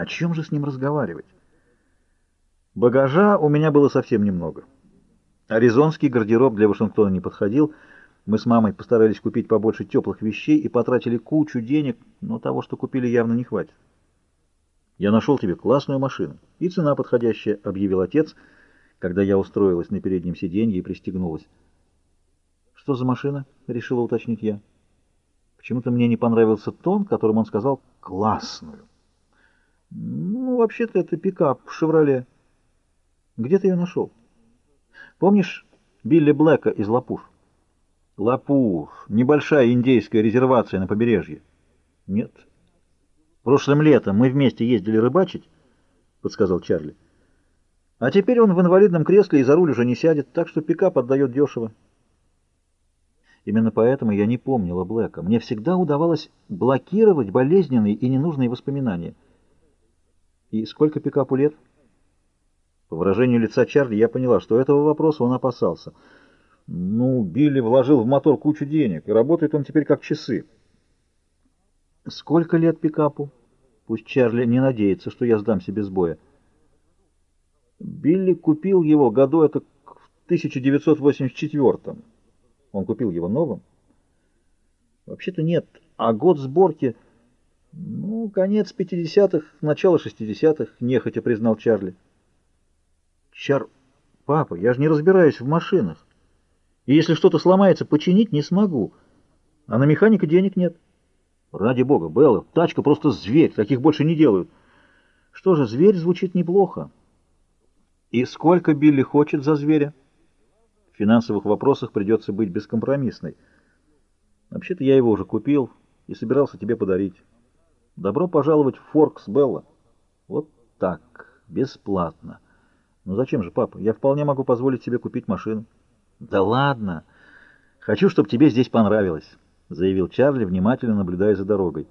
О чем же с ним разговаривать? Багажа у меня было совсем немного. Аризонский гардероб для Вашингтона не подходил. Мы с мамой постарались купить побольше теплых вещей и потратили кучу денег, но того, что купили, явно не хватит. «Я нашел тебе классную машину, и цена подходящая», — объявил отец, когда я устроилась на переднем сиденье и пристегнулась. «Что за машина?» — решила уточнить я. Почему-то мне не понравился тон, которым он сказал «классную». «Ну, вообще-то это пикап «Шевроле». Где ты ее нашел? Помнишь Билли Блэка из Лапуш? Лапуш. Небольшая индейская резервация на побережье. Нет. Прошлым летом мы вместе ездили рыбачить, подсказал Чарли. А теперь он в инвалидном кресле и за руль уже не сядет, так что пикап отдает дешево. Именно поэтому я не помнила Блэка. Мне всегда удавалось блокировать болезненные и ненужные воспоминания. И сколько пикапу лет? — по выражению лица Чарли я поняла, что этого вопроса он опасался. Ну, Билли вложил в мотор кучу денег, и работает он теперь как часы. Сколько лет пикапу? Пусть Чарли не надеется, что я сдам себе с боя. Билли купил его году это в 1984-м. Он купил его новым? Вообще-то нет. А год сборки... Ну, конец 50-х, начало 60-х, нехотя признал Чарли. Чар... Папа, я же не разбираюсь в машинах. И если что-то сломается, починить не смогу. А на механика денег нет. Ради бога, Белла, тачка просто зверь, таких больше не делают. Что же, зверь звучит неплохо. И сколько Билли хочет за зверя? В финансовых вопросах придется быть бескомпромиссной. Вообще-то я его уже купил и собирался тебе подарить. Добро пожаловать в Форкс, Белла. Вот так, бесплатно. «Ну зачем же, папа? Я вполне могу позволить себе купить машину». «Да ладно! Хочу, чтобы тебе здесь понравилось», — заявил Чарли, внимательно наблюдая за дорогой.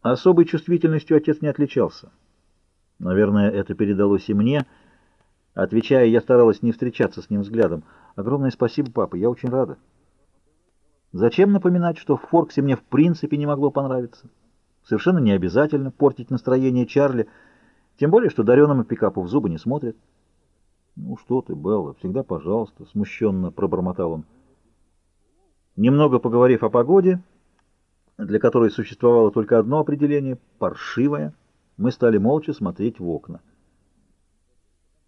Особой чувствительностью отец не отличался. Наверное, это передалось и мне. Отвечая, я старалась не встречаться с ним взглядом. «Огромное спасибо, папа, я очень рада». Зачем напоминать, что в Форксе мне в принципе не могло понравиться? Совершенно не обязательно портить настроение Чарли, тем более, что дареному пикапу в зубы не смотрит. «Ну что ты, Белла, всегда пожалуйста», — смущенно пробормотал он. Немного поговорив о погоде, для которой существовало только одно определение — паршивая, мы стали молча смотреть в окна.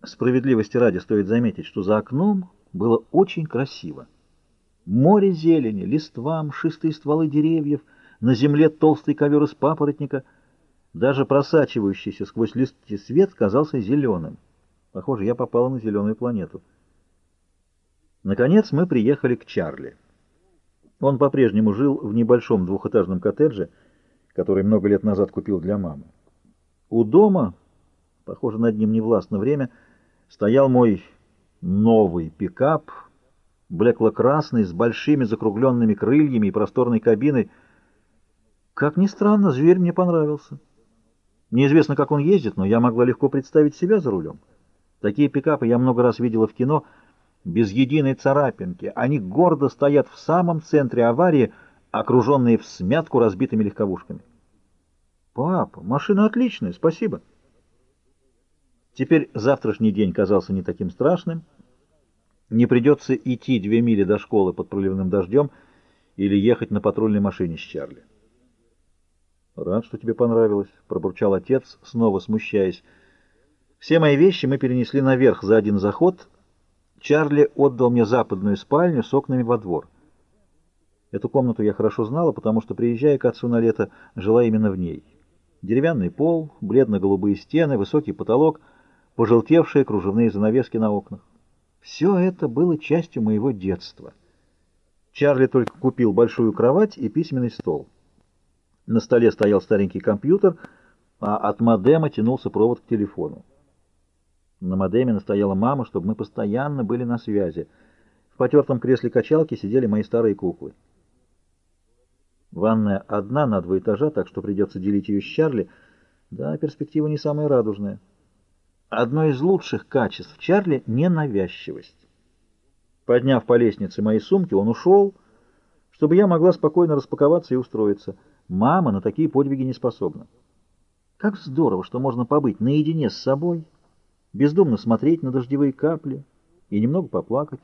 Справедливости ради стоит заметить, что за окном было очень красиво. Море зелени, листва, мшистые стволы деревьев, на земле толстый ковер из папоротника, даже просачивающийся сквозь листья свет казался зеленым. Похоже, я попала на зеленую планету. Наконец мы приехали к Чарли. Он по-прежнему жил в небольшом двухэтажном коттедже, который много лет назад купил для мамы. У дома, похоже, над ним невластно время, стоял мой новый пикап, блекло-красный, с большими закругленными крыльями и просторной кабиной. Как ни странно, зверь мне понравился. Неизвестно, как он ездит, но я могла легко представить себя за рулем. Такие пикапы я много раз видела в кино, без единой царапинки. Они гордо стоят в самом центре аварии, окруженные в смятку разбитыми легковушками. «Папа, машина отличная, спасибо». Теперь завтрашний день казался не таким страшным. Не придется идти две мили до школы под проливным дождем или ехать на патрульной машине с Чарли. «Рад, что тебе понравилось», — пробурчал отец, снова смущаясь. Все мои вещи мы перенесли наверх за один заход. Чарли отдал мне западную спальню с окнами во двор. Эту комнату я хорошо знала, потому что, приезжая к отцу на лето, жила именно в ней. Деревянный пол, бледно-голубые стены, высокий потолок, пожелтевшие кружевные занавески на окнах. Все это было частью моего детства. Чарли только купил большую кровать и письменный стол. На столе стоял старенький компьютер, а от модема тянулся провод к телефону. На модеме настояла мама, чтобы мы постоянно были на связи. В потертом кресле качалки сидели мои старые куклы. Ванная одна на два этажа, так что придется делить ее с Чарли. Да, перспектива не самая радужная. Одно из лучших качеств Чарли — ненавязчивость. Подняв по лестнице мои сумки, он ушел, чтобы я могла спокойно распаковаться и устроиться. Мама на такие подвиги не способна. Как здорово, что можно побыть наедине с собой, бездумно смотреть на дождевые капли и немного поплакать.